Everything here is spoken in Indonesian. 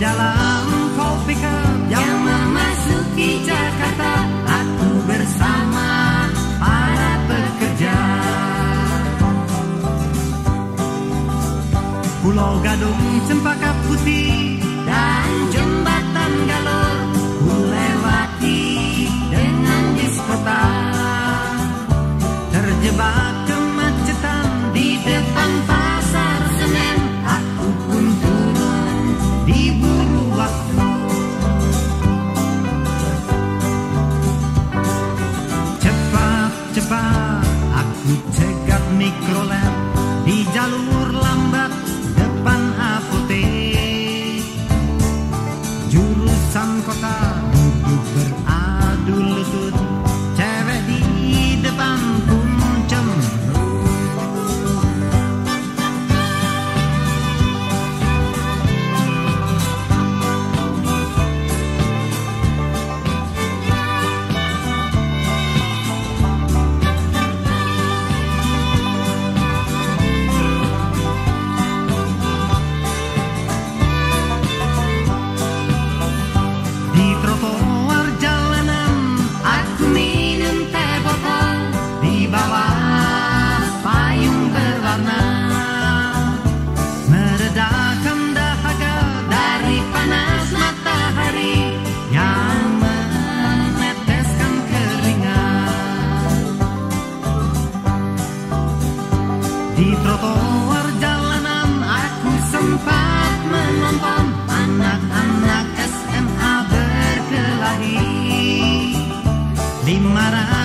dalam kopi cup yang, memasuki Jakarta aku bersama para pekerja. Pulau Gadung Cempaka Putih dan Jember I à take de garde amarás.